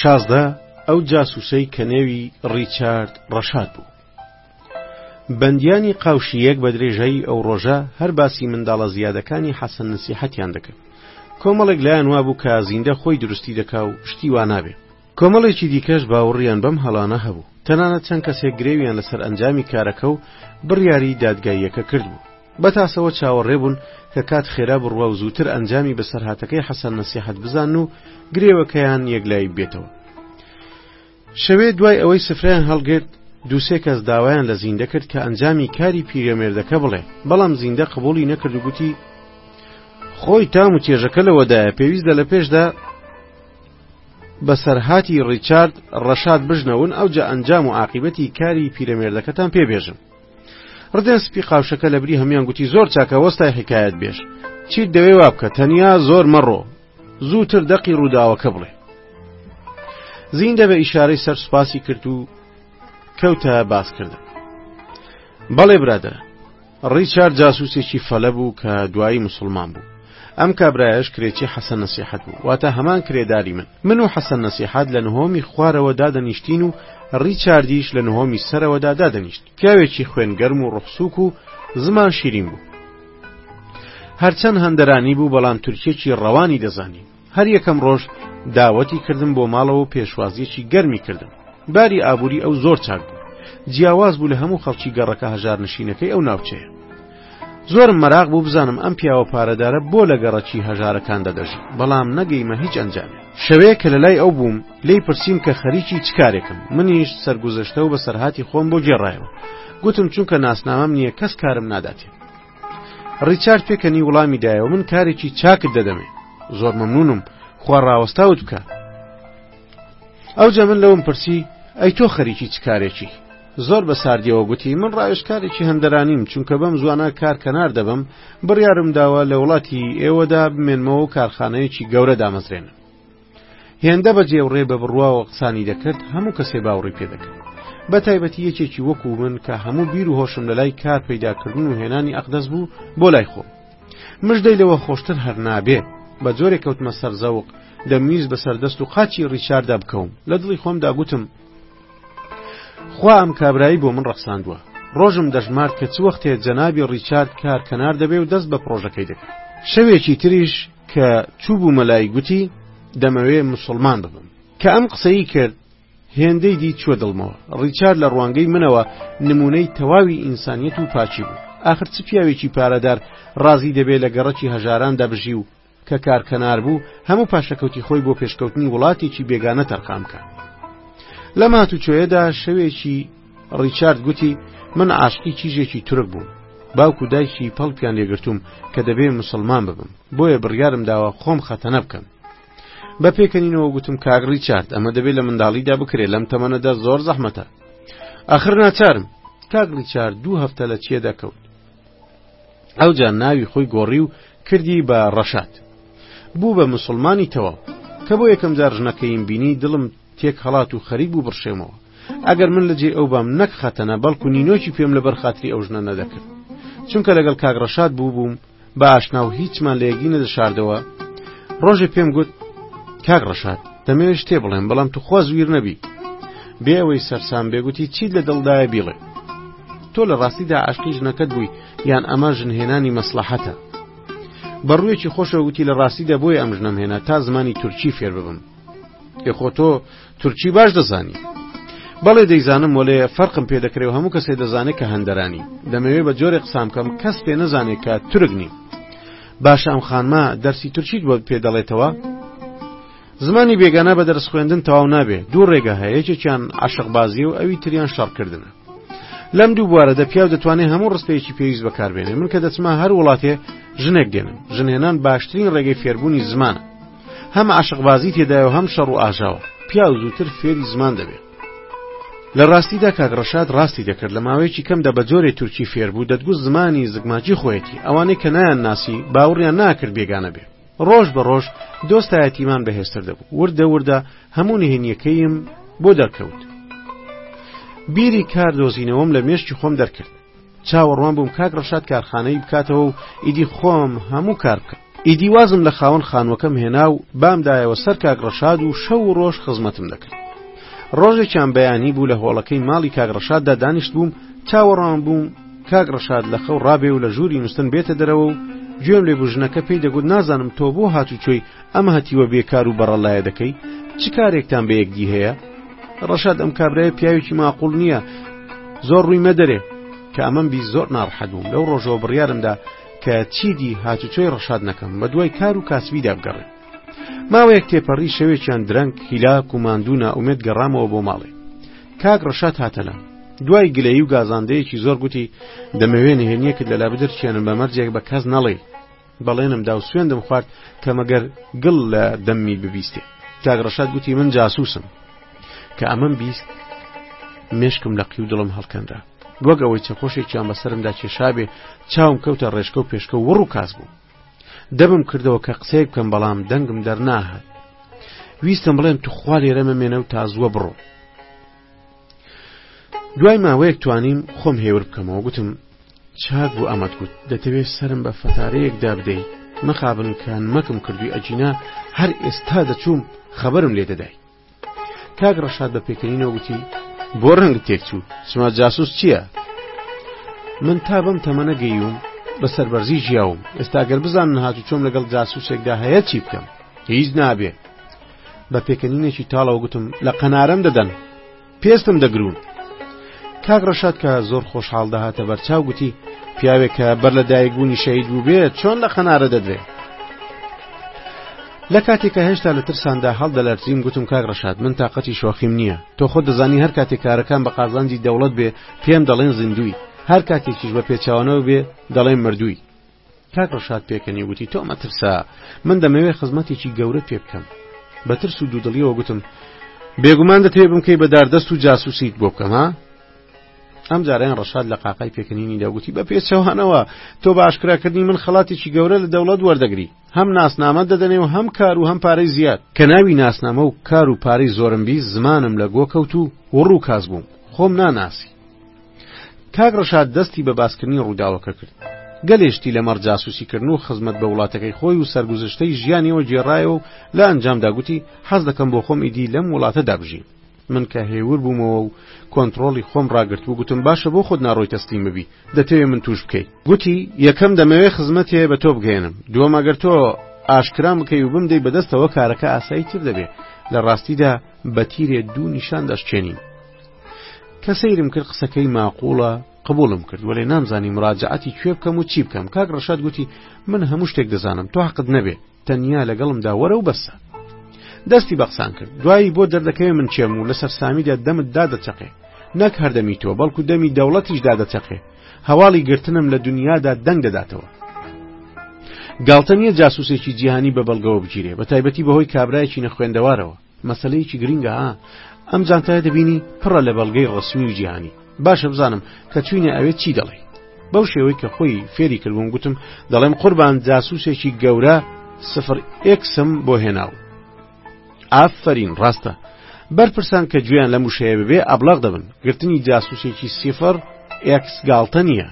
شازدە ئەو جاسوسەی کە نێوی ڕیچارد ڕەشاد بوو بەندیانی قاوشی یەک بە درێژایی ئەو ڕۆژە هەر باسی منداڵە زیادەکانی حەسەن نسیحەتیان دەکرد کۆمەڵێک لایەن وابوو کە زیندە خۆی دروستی دەکا و شتی وا نابێ کۆمەڵێکی دیکەش باوەڕیان بەم هەڵانە هەبوو تەنانەت چەند کەسێک گرێویان لەسەر ئەنجامی کارەکە و بڕیاری دادگاییەکە کردبوو بەتاسەوە چاوەڕێ بوون کە کات خێرا بڕوا و زووتر ئەنجامی بەسەرهاتەکەی حەسەن نەسیحەت بزان و گرێوەکەیان یەکلایی بێتەوە شەوێ دوای ئەوەی سفرەیان هەڵگرت دوو سێ کەس داوایان لە زیندە کرد کە ئەنجامی کاری پیرەمێردەکە بڵێ بەڵام زیندە قبولی نەکرد و گوتی خۆی تام و چێژەکە لەوەدایە پێویستە لە پێشدا بەسەرهاتی ڕیچارد ڕەشاد بژنەون ئەو جا ئەنجام و عقیبەتی کاری پیرەمێردەکەتان پێبێژم ڕدێن سپی قاوشەکە لەبری هەمان گوتی زۆر چاکە وەستای حکایەت بێژ چیت دەوێ وابکە تەنیا زۆر مەڕۆ زووتر دەقی ڕووداوەکە بڵێ. زیندە بە ئیشارەی سەر سوپاسی کرد و کەوتە باسکردن. بەڵێ برادە، ڕیچارد جاسوسێکی فەلە بوو کە دوایی مسلمان بوو. ئەم کابرایش کرێکی حەسەن نسیحەت بوو واتە هەمان کرێداری من من و حەسەن نسیحات لە نهۆمی خوارەوە دادەنیشتین و ڕیچاردیش لە نهۆمی سەرەوەدا دادەنیشت پیاوێکی خوێنگەرم و ڕخسوک و زمان شیرین بوو هەرچەند هەندەرانی بوو بەڵام تورکێکی ڕەوانی دەزانی هەر یەکەم ڕۆژ داوەتی کردم بۆ ماڵەوە پێشوازیەکی گەرمی کردم باری ئابووری ئەو زۆر چاک بوو جیاواز بوو لە هەموو خەڵکی گەڕەکە هەژار نشینەکەی ئەو ناوچەیە زۆرم مەراق بوو بزانم ئەم پیاوە پارەدارە بۆ لە گەڕەکی هەژارەکاندا دەژی بەڵام نەگەیمە هیچ ئەنجامێ شەوەیە کە لە لای ئەو بووم لی پرسییم کە خەریکی چ کارێکم منیش سەرگوزشتە و بە سەرهاتی خۆم بۆ گێڕایەوە گوتم چونکە ناسنامەم نییە کەس کارم ناداتێ ڕیچارد پێکەنی وڵامی دایەوە من کارێکی چاکت دەدەمێ زۆر مەمنونم خوا ڕاوەستاوت بکە ئەو جە من لەوم پرسی ئەی تۆ خەریکی چ کارێکی زۆر بە ساردیەوە گوتی من ڕاوێشکارێکی هەندەرانیم چونکە بەم زوانە کار کەنار دەبم بڕیارم داوە لە وڵاتی ئێوەدا بمێنمەوە کارخانەیەکی گەورە دامەزرێنم هێندە بە جێوڕێ بە بڕواوە قسانی دەکرد هەموو کەسێ باوڕی پێ دەکرد بە تایبەتی یەکێکی وەکو من کە هەموو بیر و هۆشم لە لای کار پەیداکردن و هێنانی ئەقدەست بوو بۆ لای خۆم مژدەی لەوە خۆشتر هەر نابێ بە جۆرێک کەوتمە سەر زەوق دەمویست بەسەر دەست و قاچی ڕیچاردا بکەوم لە دڵی خۆمدا گوتم خوا ئەم کابرایی بۆ من ڕەخساندووە ڕۆژم دەژمارد کە چ وەختێ جەنابی ڕیچارد کار کەنار دەبێ و دەست بە پرۆژەکەی دەکرد شەوێکی تریش کە چووبوومە لای گوتی دەمەوێ مسوڵمان ببم کە ئەم قسەی کرد هێندەی دی چوە دڵمەوە ڕیچار لە ڕوانگەی منەوە نمونەی تەواوی ئینسانیت و پاچی بوو آخر چ پیاوێکی پارەدار ڕازی دەبێ لە گەڕەکی هەژاران دەبژی و کە کارکەنار بوو هەموو پاشەکەوتی خۆی بۆ پێشکەوتنی وڵاتێکی بێگانە تەرخانکە لەم هاتوچۆیەدا شەوێکی ڕیچارد گوتی، من عاشقی چیژێکی تورک بووم، باوک و دایکی پەڵپیان لێگرتووم کە دەبێ موسڵمان ببم، بۆیە بڕیارم داوە خۆم خەتەنە بکەم. بە پێکەنینەوە گوتم، کاک ڕیچارد، ئەمە دەبێ لە منداڵیدا بکرێ، لەم تەمەنەدا زۆر زەحمەتە. ئاخر ناچارم. کاک ڕیچارد دوو هەفتە لە چیەدا کەوت. ئەوجا ناوی خۆی گۆڕی و کردی بە ڕەشاد. بوو بە مسلمانی تەواو کە بۆ یەکەم جار ژنەکەیم بینی دڵم تێک هەڵات و خەریک بوو بڕشێمەوە ئەگەر من لە جێی ئەو بام نەک خەتەنە بەڵکو نینۆکی پێم لە بەر خاتری ئەو ژنە نەدەکرد چونکە لەگەڵ کاک ڕەشاد بوو بووم بە ئاشنا و هیچمان لە یەکدی نەدەشاردەوە ڕۆژێ پێم گوت کاک ڕەشاد دەمەوێت شتێ بڵێم بەڵام تو خۆز ویر نەبی بێ ئەوەی سەرسام بێگوتی چیت لە دڵدایە بیڵێ تۆ لە ڕاستیدا عشقی ژنەکەت بووی یان ئەمە ژنهێنانی مەسلحەتە بەڕوویەکی خۆشەوتی لە ڕاستیدا بۆی ئەم ژنەم هێنا تا زمانی تورکی فێر ببم یخۆ تۆ تورکی باش دەزانی بەڵێ دەیزانم وەلێ فەرقم پێ دەکرێ و هەموو کەسێ دەزانێت کە هەندەرانی دەمەوێت بە جۆرێک قسام کەم کەس پێ نەزانێت کە تورگنی باشە ئەم خانمە دەرسی تورکیت بۆ پێ دەڵێتەوە زمانی بێگانە بە دەرس خوێندن تەواو نابێ دوو ڕێگە هەیە یەکێکیان عاشقبازی و ئەوی تریان شەڕکردنە لەم دوو بوارە دە پیاو دەتوانێت هەموو ڕستەیەکی پێویست بەکاربێنێ من کە دەچما هەر وڵاتێ ژنێک دێنم ژنێنان باشترین ڕێگەی فێربوونی زمانە هەم عاشقبازی تێدایە و هەم شەڕ و ئاژاوە پیاو زووتر فێری زمان دەبێت لە ڕاستیدا کاک ڕەشاد ڕاستی دەکرد لە ماوەیەکی کەمدا بە جۆرێ تورکی فێربوو دەتگوت زمانی زگماکی خۆیەتی ئەوانەی کە نایان ناسی باوڕیان ناکرد بێگانە بێ ڕۆژ بە ڕۆژ دۆستایەتیمان بەهێستر دەبوو وردە وردە هەموو نهێنیەکەیم بۆ دەرکەوت بیری کار دۆزینەوەم لە مێشکی خۆم دەرکرد چاوەڕوان بووم کاک ڕەشاد کارخانەی بکاتەوە و ئیدی خۆم هەموو کار بکە ئیدی وازم لە خاوەن خانووەکەم هێنا و بامدایەوە سەر کاک ڕەشاد و شەو و ڕۆژ خزمەتم دەکرد ڕۆژێکیان بەیانی بوو لە هۆڵەکەی ماڵی کاک ڕەشاددا دانیشت بووم چاوەڕان بووم کاک ڕەشاد لە خەو ڕابێ و لە ژووری نووسن بێتە دەرەوە و گوێم لێ بژنەکە پێی دەگوت نازانم تۆ بۆ هاتوچۆی ئەم هەتیوە بێکار و بەڕەلایە دەکەی چ کارێکتان بە یەکدی هەیە ڕەشاد ئەم کابرای پیاوێکی ماقول نییە زۆر ڕووی مەدەرێ کە ئەمەم بی زۆر ناڕحەت بووم لەو ڕۆژەوە بڕیارمدا کە چیدی هاتوچۆی ڕەشاد نەکەم بە دوای کار و کاسبیدا بگەڕێ ماوەیەک تێپەڕی شەوێکیان درەنگ هیلا کوماندوو ناومێت گەڕامەوە بۆ ماڵێ کاک ڕەشاد هاتەلام دوای گلەی و گازاندەیەکی زۆر گوتی دەمەوێ نهێنیەکت لەلا بدرچێنم بە مەرجێک بە کەس نەڵێ بەڵێنم دا و سوێندم خوارد کە مەگەر گڵ لە دەمی ببیستێ کاک ڕەشاد گوتی من جاسوسم کە ئەمەم بیست مێشکم لە قیو دڵم هەڵکەنرا وەک ئەوەی چەکۆشێکیان بەسرمدا کێشابێ چاوم کەوتە ڕێشکە و پێشکە وڕ و کاس بوو دەبم کردەوە کە قسەیە بکەم بەڵام دەنگم دەرناهات ویستم بڵێم توخوا لێرەمە مێنە و تازووە بڕۆ دوای ماوەیەک توانیم خۆم هێور بکەمەوە گوتم چاک بوو ئەمەد گوت دەتەوێت سرم بە فەتارەیەک دابدەیت مەخابن کان مەکم کردووی ئەجینا هەر ئێستا دەچووم خەبەرم لێ دەدای کاک ڕەشاد بە پێکەنینەوە گوتی بۆ ڕەنگ تێکچوو سما جاسوس چییە؟ من تا بەم تەمەە گەیوم بە سەربەرزی ژیاوم ئێستاگەر بزانن هاتو چۆم لەگەڵ جاسوسێکدا هەیە چی بکەم هیچ نابێ بە پێکەنینێکی تاڵەوە گوتم لە قەنارم دەدەن پێستم دەگرون کاک ڕەشاد کە زۆر خۆشحاڵ دەهاتە بەرچاو گوتی پیاوێک کە بەر لە دایکبوونی شەهید بوو بێت چۆن لە قەنارە دەدرێ لە کاتێکە هێشتا لە ترساندا هەڵدەلەرزیم گوتم کاک ڕەشاد من تااقەتی شۆخیم نییە تۆ خۆ دەزانی هەر کاتێک کارەکان بە قازانجی دەوڵەت بێ پێم دەڵێن زیندوی هەر کاتێکیش بە پێچوانەوە بێ دەڵێن مردووی کاک ڕشاد پێکەنی وتی تۆ مەترسە من دەمەوێت خزمەتێکی گەورە پێ بکەم بە ترس و دوودڵیەوە گوتم بێگومان دەتێ بمکەی بە داردەست و جاسوسیت بۆ بکەم ها ئەم جاریان ڕشاد لە قاقای پێکەنینی داگوتی بە پێچەوانەوە تۆ باشکراکردنی من خەڵاتێکی گەورە لە دەوڵەت وەردەگری هەم ناسنامە دەدەنێ و هەم کار و هەم پارەی زیاد کە ناوی ناسنامە و کار و پارەی زۆرم بی زمانم لە گۆ کەوت و وڕوو کاس بووم خۆم ناناسی کاک ڕەشاد دەستی بە باسکردنی ڕووداوەکە کرد گەلێ شتی لەمەڕ جاسوسیکردن و خزمەت بە وڵاتەکەی خۆی و سەرگوزشتەی ژیانیەوە گێڕایەوە و لە ئەنجامدا گوتی حەز دەکەم بۆ خۆم ئیدی لەم وڵاتەدا بژیم من کە هێور بوومەوە و کۆنتترۆڵی خۆم ڕاگررت و گوتم باشە بۆ خۆت ناڕۆی تەسلیم ببی دەتەوێ من توش بکەی گوتی یەکەم دەمەوێ خزمەتێ بە تۆ بگەێنم دووەمەگەر تۆ ئاشکرام بکەی و بمدەی بەدەستەوە کارەکە ئاسایی تر دەبێ لە ڕاستیدا بەتیرێ دوو نیشان دەشچێنین کە سەیرم کرد قسەکەی ماقوڵە قبولم کرد وەێ نامزانی مراجعاتی کوێ بکەم و چی بکەم کاک ڕشاد گوتی من هەموو شتێک دەزانم تو حقت نەبێ تەنیا لەگەڵمدا وەرە و بەسە دەستی بەقسان کرد دوایی بۆ دەردەکەوێ من چێم و لەسەر سامیدا دەمت دادەچەقێ نەک هەردەمی تۆ بەڵکو دەمی دەوڵەتیش دادەچەقێ هەواڵی گرتنم لە دنیادا دەنگ دەداتەوە گاڵتە نیە جاسوسێکی جیهانی بە بەڵگەوە بگیرێ بە تایبەتی بەهۆی کابراایکی نەخوێندەوارەوە مەسەلەیەکی گرینگە ها ئەم جانتایە دەبینی پڕە لە بەڵگەی ڕسمی و جیهانی باشە بزانم کە چوینە ئەوێت چی دەڵێ بەو شێوەی کە خۆی فێری کردوون گوتم دەڵێم قوربان جاسوسێکی گەورە سفر ئکسم بۆ هێناو ئافرین ڕاستە بەرپرسان کە گوێیان لەم وشەیە ببێ ئەبلاغ دەبن گرتنی جاسوسێکی سفر ئکس گاڵتە نییە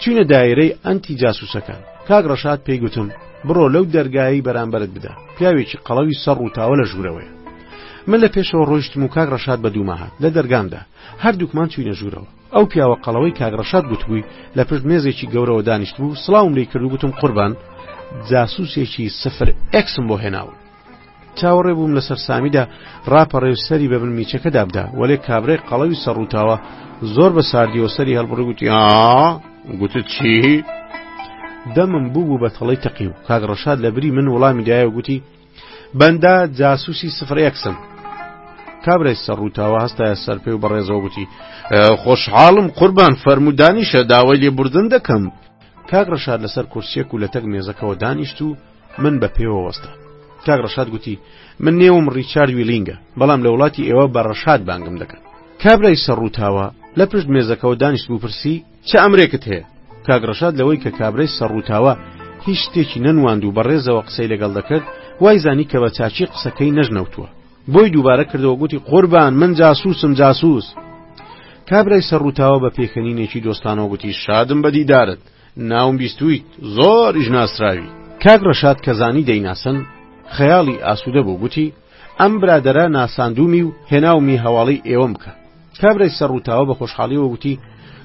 چینە دایرەی ئەنتی جاسوسەکان کاک ڕەشاد پێی گوتم بڕۆ لەو دەرگایی بەرامبەرت بدە پیاوێکی قەڵەوی سەر ڕووتاوە لە ژوورەوەی من لە پێشەوە ڕۆیشتم و کاک ڕەشاد بە دووما هات لە دەرگامدا هەردووکمان چوینە ژوورەوە ئەو پیاوە قەڵەوەی کاک ڕەشاد گوتبووی لە پشت مێزێکی گەورەوە دانیشت بوو سڵاوم لی کرد و گوتم قوربان جاسوسێکی سفر ئەکسم بۆ هێناون چاوەڕێ بووم لە سەرسامیدا ڕاپەڕێ و سەری بە من میچەکەدا بدا وەلێ کابرای قەڵەوی سەڕوتاوە زۆر بە ساردیەوە سەری هەڵبڕ گوتی گوتت چی؟ دەمم بوو بوو بە تەڵی تەقی و کاک ڕەشاد لە بری من وڵامی دایە و گوتی بەندا جاسوسی سفر یەکسم کابرای سەرڕوتاوە هەستایە سەر پێ و بەڕێزەوە گوتی خۆشحاڵم قوربان فەرمودانیشە داوای لێبوردن دەکەم کاک ڕشار لەسەر کورسیەک و لە تەک مێزەکەەوە دانیشت و من بە پێوە وەستان کاک ڕەشاد گوتی من نێوم ڕیچارد ویلینگە بەڵام لە وڵاتی ئێوە بە ڕەشاد بانگم دەکەن کابرای سەرڕووتاوە لە پشت مێزەکەەوە دانیشت بپرسی چ ئەمرێکت هەیە کاک ڕەشاد لەوەی کە کابرای سەرڕووتاوە هیچ شتێکی نەنواند و بەڕێزەوە قسەی لەگەڵ دەکرد وای زانی کە بە چاچی قسەکەی نەژنەوتووە بۆی دووبارە کردەوە گوتی قوربان من جاسوسم جاسوس کابرای سەرڕووتاوە بە پێکەنینێکی دۆستانەوە گوتی شادم بە دیدارت ناوم بیستویت زۆریش ناسراوی. کاک ڕەشاد کە زانی دەیناسن خەیاڵی ئاسوودە بوو گوتی، ئەم برادەرە ناساندوومی و هێناومی هەواڵی ئێوەم بکە. کابرای سەر ڕووتاوە بە خۆشحاڵیەوە گوتی،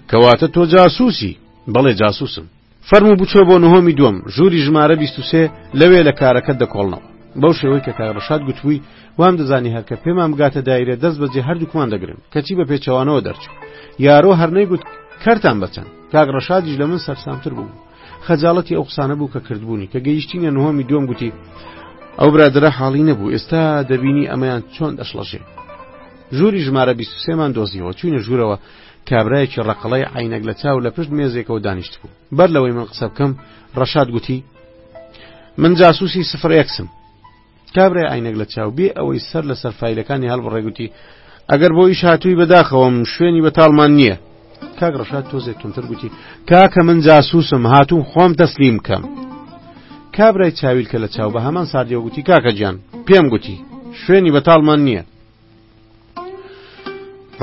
کەواتە تۆ جاسووسی؟ بەڵێ جاسووسم. فەرموو بچۆ بۆ نهۆمی دووەم، ژووری ژمارە بیست و سێ، لەوێ لە کارەکەت دەکۆڵنەوە. بەو شێوەی کە کاک ڕەشاد گوتبووی وام دەزانی هەر کە پێمان بگاتە دایرە دەست بەجێ هەردووکمان دەگرن، کەچی بە پێچەوانەوە دەرچوو. یارۆ هەر نەیگوت کەرتان بە چەند؟ کاک ڕەشادیش لە من سەرسامتر بوو خەجاڵەتی ئەو قسانە بوو کە کردبوونی کە گەیشتینە نهۆمی دوم گوتی ئەو برادرە حاڵی نەبوو ئێستا دەبینی ئەمەیان چۆن دەشڵەژێ ژووری ژمارە 23مان دۆزیەوە چوینە ژوورەوە کابرایەکی ڕقڵەی عینەک لە چاو لە پشت مێزێکەوە دانیشت بوو بەر لەوەی من قسە بکەم ڕەشاد گوتی من جاسوسی سفرەکسم کابرای عینەک لە چاو بێ ئەوەی سەر لە سەر فیلەکانی هەڵبڕێ گوتی ئەگەر بۆ ئیش هاتووی بەداخەوەم شوێنی بەتاڵمان نییە کاک ڕەشاد تۆزێک تونتر گوتی کاکە من جاسوسم هاتووم خۆم تەسلیم کەم کابرای چاویل کە لە چاو بە هەمان ساردیەوە گوتی کاکە گیان پێم گوتی شوێنی بەتاڵمان نییە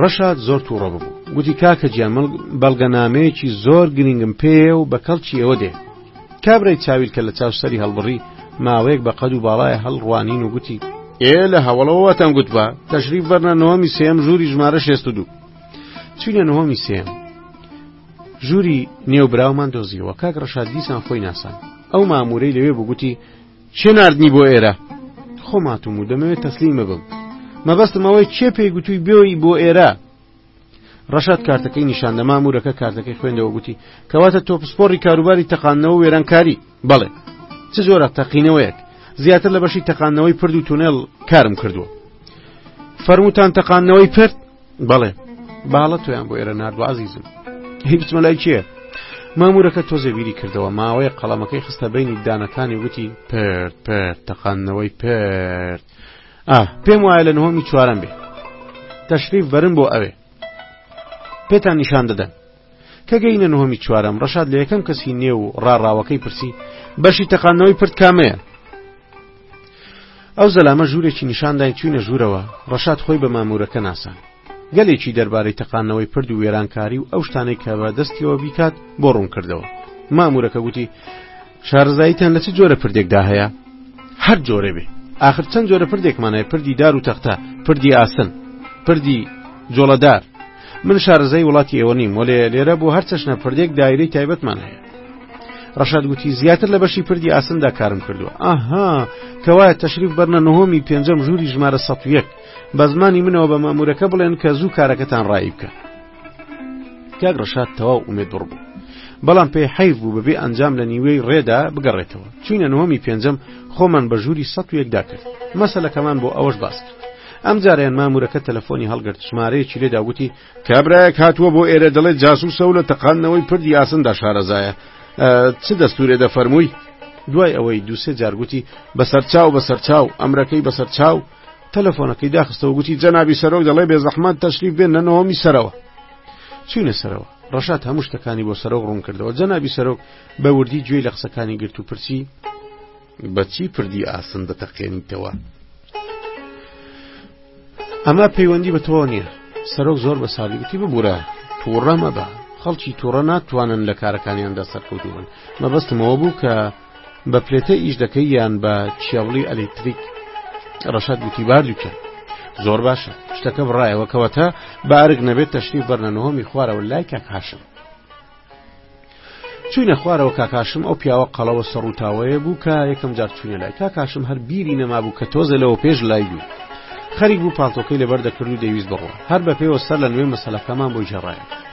ڕەشاد زۆر تووڕە ببوو گوتی کاکە گیان من بەڵگەنامەیەکی زۆر گرنگم پێیە و بە کەڵکی ئێوە دێ کابرای چاویل کە لە چاو سەری هەڵبڕی ماوەیەک بە قەد و باڵای هەڵڕوانین و گوتی ئێ لە هەوڵەوەتان گوتبا تەشریف بەرنە نۆمی سێم ژووری ژمارە شێست و دوو چوینە نهۆمی سێم ژووری نێو براومان دۆزیەوە کاک ڕەشاد دیسان خۆی ناسان ئەو مامورەی لەوێ بگوتی کێ ناردنی بۆ ئێرە؟ خۆم هاتووم و دەمەوێت تەسلیم ببم. مەبەستم ئەوەی کێ پێی گوتووی بێۆی بۆ ئێرە؟ ڕەشاد کارتەکەی نیشاندە مامورەکە کارتەکەی خوێندەوە گوتی کەواتە تۆ پسپۆڕی کاروباری تەقاندنەوە وێرانکاری بەڵێ چ جۆرە تەقینەوەیەک زیاتر لە بەشی تەقاندنەوەی پرد و تونێل کارم کردووە فەرموتان تەقاندنەوەی پرد بەڵێ باڵە تۆیان بۆ ئێرە نردوە عزیزم هی بچمە لای کێ مامورەکە تۆزێ بیری کردەوە ماوەیە قەڵەمەکەی خستە بینی دانەکانی وتی پرد پرد تەقاندنەوەی پرد ئا پێم وایە لە نهۆمی چوارم بێ تەشریف بەرن بۆ ئەوێ پێتان نیشان دەدەن کە گەینە نهۆمی چوارەم ڕەشاد لە یەکەم کەسی نێو و ڕاڕاوەکەی پرسی بەشی تەقانەوەی پرد کامەیە ئەو زەلامە ژوورێکی نیشاندای چوینە ژوورەوە ڕەشاد خۆی بە مامورەکە ناسان گەلێکی دەربارەی تەقانەوەی پرد و وێرانکاری و ئەو شتانەی کە بە دەستیەوە بیکات بۆ ڕوون کردەوە مامورەکە گوتی شارەزاییتان لە چ جۆرە پردێکدا هەیە؟ هەر جۆرێ بێ ئاخر چەند جۆرە پردێکمان هەیە پردی دار و تەختە پردی ئاسن پردی جۆڵەدار من شارەزای وڵاتی ئێوە نیم وەلێ لێرە بۆ هەر چەشنە پردێک دایرەی تایبەتمان هەیە ڕەشاد گوتی زیاتر لە بەشی پردی ئاسندا کارم کردووە ئاها کەوایە تەشریف بەرنە نهۆمی پێنجەم ژووری ژمارە سە یەک بە زمانی منەوە بە مامورەکە بڵێن کە زوو کارەکەتان ڕایی بکە کاک ڕشاد تەواو ئومێد بڕ بوو بەڵام پێی حەیف بوو بەبێ ئەنجام لە نیوەی ڕێدا بگەڕێتەوە چوینە نهۆمی پێنجەم خۆمان بە ژووری سە یەکدا کرد مەسەلەکەمان بۆ ئەوەش باس کرد ئەم جاریان مامورەکە تەلەفۆنی هەڵگرت ژمارەیەکی لێدا وتی کابراەک هاتووە بۆ ئێرە دەڵێ جاسوسە و لە تەقاندنەوەی پردی ئاسندا شارەزایە چ دەستورێ دەفەرمووی دوای ئەوەی دووسێ جارگوتی بەسەرچاو بەسەرچاو ئەمرەکەی بەسەرچاو تەلەفۆنەکەی داخستە و گوتی جەنابی سەرۆک دەڵێ بێزەحمەت تەشریف بێنە نۆمی سەرەوە چوینە سەرەوە ڕەشاد هەموو شتەکانی بۆ سەرۆک ڕوون کردەوە جەنابی سەرۆک بە وردی گوێی لە قسەکانی گرت و پرسی بەچی پردی ئاسن دەتەقێنیتەوە ئەمە پەیوەندی بە تۆ نییە سەرۆک زۆر بە سالیوتی ببوورە تووڕەمە بە خەڵکی تووڕە ناتوانن لە کارەکانیاندا سەرکەوتوبن مەبەستمەوە بوو کە بە پلێتە ئیش دەکەی یان بە چێوڵی ئەلیکتریک ڕەشاد گوتی باردووکە زۆر باشە شتەکە بڕایەوە کەوەتە بارگ نەبێت تەشنی بەرنەنهۆمی خوارەوە لای کاکهاشم چوینە خوارەوە کاکاشم ئەو پیاوە قەڵەوە سەڕوتاوەیە بوو کە یەکەم جار چوینە لای کاکاشم هەر بیری نەمابوو کە تۆزە لەوە پێش لای بوو خەریک بوو پانتۆکەی لەبەر دەکرد و دەویست بڕۆ هەر بە پێوە سەر لە نوێ مەسلەکەمان بۆ جێڕایە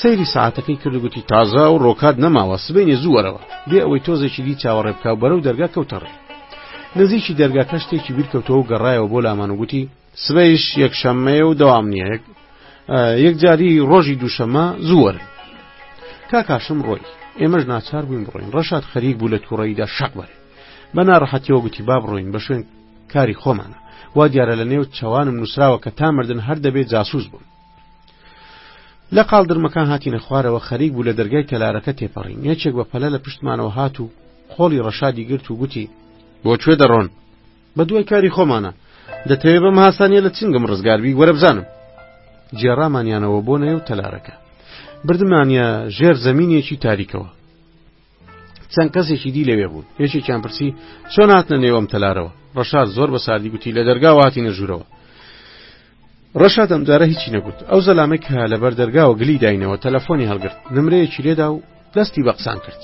سەیری سەعاتەکەی کرد و گوتی تازە ئەو ڕۆکات نەماوە سبەینێ زوو وەرەوە بێ ئەوەی تۆزێکی دی چاوەڕێ بکە و بەرەو دەرگا کەوتەڕێ نزیکی دەرگاکە شتێکی بیرکەوتەوە گەڕایەوە بۆ لامان و گوتی سبەیش یەکشەممەیە و دەوام نییە یەکجاری ڕۆژی دووشەمە زووەر کاکاشم ڕۆی ئێمەش ناچار بووین بڕۆین ڕەشاد خەریک بوو لە تووڕەیدا شەق بەرێ بە ناڕەحەتیەوە گوتی با بڕۆین بە شوێن کاری خۆمانە وا دیارە لە نێو چاوانم نووسراوە کە تا مردن هەر دەبێت جاسوس بووم لە قاڵدرمەکان هاتینە خوارەوە خەریک بوو لە دەرگای تەلارەکە تێپەڕین یەکێک بە پەلە لە پشتمانەوە هات و قۆڵی ڕەشادی گرت و گوتی بۆ کوێ دەڕۆن بە دوای کاری خۆمانە دەتەوێت بەم هاسانیە لە چنگم ڕزگاربی وەرە بزانم جێڕامانیانەوە بۆ نەیە و تەلارەکە بردمانە ژێر زمینێکی تاریکەوە چەند کەسێکی دی لەوێ بوون یەکێکیان پرسی چۆن هاتنە نێو ئەم تەلارەوە ڕەشاد زۆر بە ساردی گوتی لە دەرگا واتی نەژوورەوە ڕەشاد ئەم جارە هیچی نەگوت ئەو زەلامێک هە لەبەر دەرگاوە گلی داینەوە تەلەفۆنی هەڵگرت نمرەیەکی لێدا و دەستی بە قسان کرد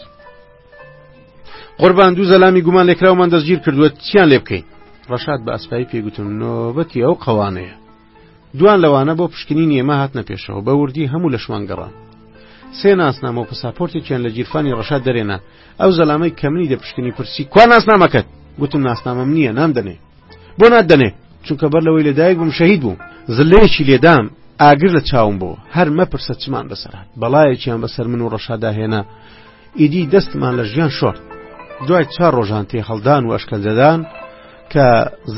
قوربان دوو زەلامی گومان لێکراومان دەستگیر کردووە چیان لێ بکەین ڕەشاد بە ئەسپایی پێگوتم نۆبەتی ئەو قەوانەیە دوان لەوانە بۆ پشکنینی ئێمە هاتنە پێشەوە بە وردی هەموو لەشمان گەڕان سێ ناسنامە و پساپۆرتێکیان لە گیرفانی ڕەشاد دەرێنا ئەو زەلامەی کە منی دەپشکنی پرسی کوا ناسنامەکەت گوتم ناسنامەم نییە نام دەنێ بۆ نادەنێ چونکە بەر لەوەی لەدایک بووم شەهید بووم زلەیەکی لێدام ئاگر لە چاوم بۆ هەر مەپرسە چمان بەسەرات بەڵایەکیان بەسەر من و ڕەشادا هێنا ئیدی دەستمان لە ژیان شۆرت دوای چا ڕۆژان تێ هەڵدان و ئەشکەنجەدان کە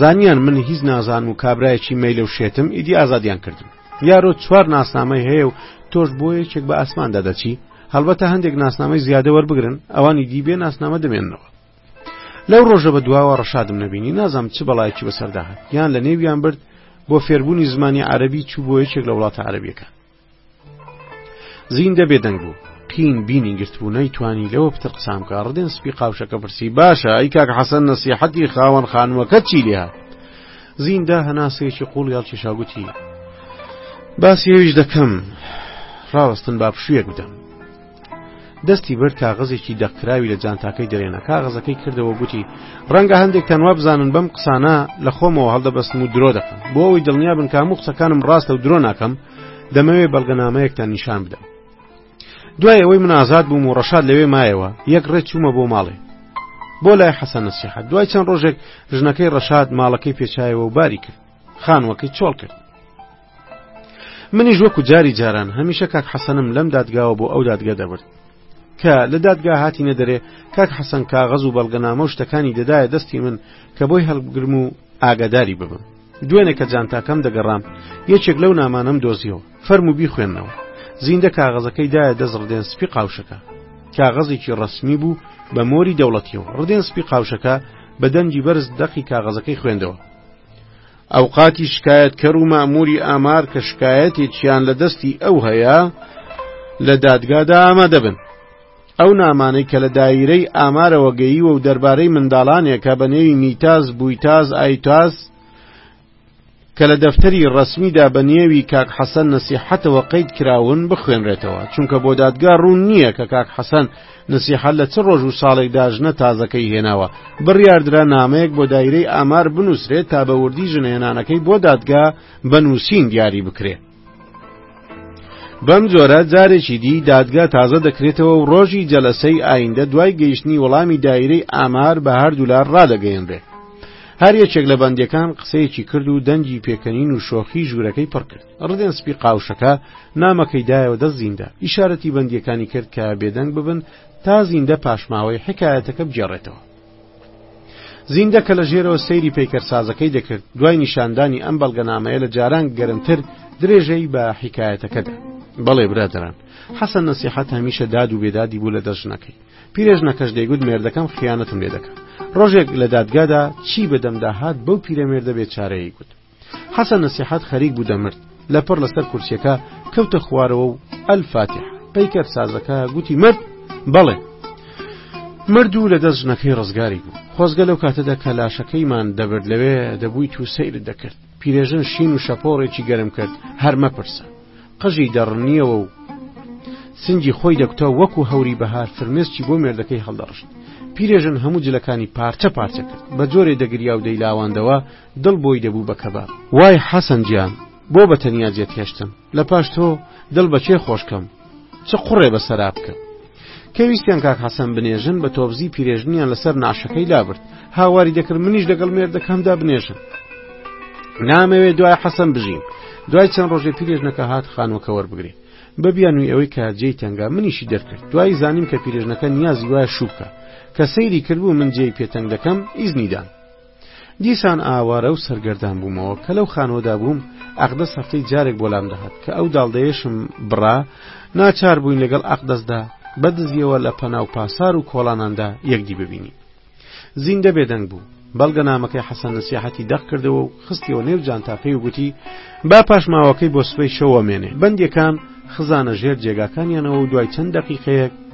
زانیان من هیچ نازانم و کابرایەکی مەیلە و شێتم ئیدی ئازادیان کردم یارۆ چوار ناسنامەی هەیە و تۆش بۆ یەکێک بە ئاسماندا دەچی هەڵبەتە هەندێک ناسنامەی زیادە وەربگرن ئەوانی دی بێ ناسنامە دەمێنەوە لەو ڕۆژە بە دواوە ڕەشادم نەبینی نازام چ بەڵایکی بەسەرداهات یان لە نێویان برد بۆ فێربوونی زمانی عربی چوو بۆ یەکێک لە وڵاتە عربیەکان زیندە بێدەنگ بوو قین بینی گرتبوو نەیتوانی لەوە پتر قسان بکە ڕدێن سپی قاوشەکە پرسی باشە ئەی کاک حەسەن نەسیحەتی خاوەن خانووەکە چی لێهات زیندا هەناسەیەکی قوڵ یاڵکیشاگوتی باسی ئەویش دەکەم ڕاوەستن با پشوویەک بدەم دەستی برد کاغەزێکی دەقکراوی لە جانتاکەی دەرێنا کاغەزەکەی کردەوە گوتی ڕەنگە هەندێک تەنوا بزانن بەم قسانە لە خۆمەوە هەڵدەبەستم و درۆ دەکەم بۆ ئەوەی دڵنیا بن کام و قسەکانم ڕاستە و درۆ ناکەم دەمەوێ بەڵگەنامەیەکتان نیشان بدەم دوای ئەوەی من ئازاد بووم و ڕەشاد لەوێ مایەوە یەک ڕێ چوومە بۆ ماڵێ بۆ لای حەسەن نسیحەت دوای چەند ڕۆژێک ژنەکەی ڕەشاد ماڵەکەی پێچایەوە و باری کرد خانوەکەی چۆڵ کرد منیش وەکو جاری جاران هەمیشە کاک حەسەنم لەم دادگاوە بۆ ئەو دادگە دەبرد کە لە دادگا هاتینە دەرێ کاک حەسەن کاغەز و بەڵگەنامە و شتەکانی دەدایە دەستی من کە بۆی هەڵبگرم و ئاگاداری ببم دوێنێ کە جانتاکەم دەگەڕام یەکێک لەو نامانم دۆزیەوە فەرم و بیخوێندنەوە زیندە کاغەزەکەی دایە دەست ڕدێن سپی قاوشەکە کاغەزێکی ڕسمی بوو بە مۆری دەوڵەتیەوە ڕدێن سپی قاوشەکە بە دەنگی بەرز دەقی کاغەزەکەی خوێندەوە ئەوقاتی شکایەتکەر و مەئموری ئامار کە شکایەتێکیان لە دەستی ئەو هەیە لە دادگادا ئامادەبن. ئەو نامانەی کە لە دایرەی ئامارەوە گەییوە و دەربارەی منداڵانێکە بە نێوی میتاز بویتاز ئایتاز کە لە دەفتەری ڕسمیدا بە نێوی کاک حەسەن نەسیحەتەوە قەید کراون بخوێنرێتەوە چونکە بۆ دادگا ڕوون نییە کە کاک حەسەن نسیحە لە چ ڕۆژ و ساڵێکدا ژنە تازەکەی هێناوە؟ بڕیاردرا نامەیەک بۆ دایرەی ئامار بنووسرێت تا بە وردی ژنهێنانەکەی بۆ دادگا بە نووسین دیاری بکرێت. بەم جۆرە جارێکی دی دادگا تازە دەکرێتەوە و ڕۆژی جەلەسەی ئایندە دوای گەیشتنی وەڵامی دایرەی ئامار بە هەردوولار ڕادەگەیەنرێ هەر یەکێک لە بەندەکان قسەیەکی کرد و دەنگی پێکەنین و شۆخی ژوورەکەی پڕکرد ڕدێن سپی قاوشەکە نامەکەی دایەوە دەست زیندە ئیشارەتی بەندیەکانی کرد کە بێدەنگ ببن تا زیندە پاشماوەی حکایەتەکە بگێڕێتەوە زیندە کە لە ژێرەوە سەیری پەیکەر سازەکەی دەکرد دوای نیشاندانی ئەم بەڵگەنامەیە لە جاران گەرمتر درێژەی بە حکایەتەکەدا بەڵێ برادران حەسەن نەسیحەت هەمیشە داد و بێدادی بوو لە دەژنەکەی پیرێژنەکەش دەیگوت مێردەکەم خیانەتم لێ دەکە ڕۆژێک لە دادگادا چی بەدەمدا هات بەو پیرەمێردە بێ چارەیە گوت حەسەن نەسیحەت خەریک بوو دەمرد لەپڕ لەسەر کورسیەکە کەوتە خوارەوە و ئەلفاتح پەیکەر سازەکە گوتی مرد بەڵێ مرد و لە دەست ژنەکەی ڕزگاری بوو خۆزگە لەو کاتەدا کە لاشەکەیمان دەبرد لەوێ دەبووی تو سەیرت دەکرد پیرێژن شین و شەپۆڕێکی گەرم کرد هەرمە پرسە قژی دەڕنیەوە و سنجی خۆی دەکوتە وەکو هەوری بەهار فرمێسکی بۆ مێردەکەی هەڵدەڕشت پیرێژن هەموو جلەکانی پارچە پارچە کرد بە جۆرێ دەگریا و دەیلاواندەوە دڵ بۆی دەبوو بە کەباب. وای حەسەن گیان بۆ بە تەنیا جێت هێشتم لە پاش تۆ دڵ بە کێ خۆش کەم چ قوڕێ بە سەرا بکەم. کە ویستیان کاک حەسەن بنێژن بە تۆبزی پیرێژنیان لەسەر ناشەکەی لابرد هاواری دەکرد منیش لەگەڵ مێردەکەمدا بنێژن. نامەوێ دوای حەسەن بژیم دوای چەند ڕۆژێ پیرێژنەکە هات خانوەکە وەربگرێ بە بیانوی ئەوەی کە جێی تەنگا منیشی دەرکرد دوای زانیم کە پیرێژنەکە نیازی وایە شووکە کە سەیری کردبوو من جێی پێتەنگ دەکەم ئیزنیدان دیسان ئاوارە و سەرگەردان بوومەوە کە لەو خانوەدا بووم ئەقدەس هەفتەی جارێک بۆ لام دەهات کە ئەو داڵدەیەشم بڕا ناچار بووین لەگەڵ ئەقدەسدا بە دزیەوە لە پەناو پاسار و کۆڵاناندا یەکدی ببینی زیندە بێدەنگ بوو بەڵگە نامەکەی حەسەن نسیحەتی دەق کردەوە و خستیەوە نێو جانتاکەی و گوتی با پاشماوەکەی بۆ سبەی شەوە مێنێ بەندەکان خزانە ژێر جێگاکانیانەوە و دوای چەند دەقیقەیەک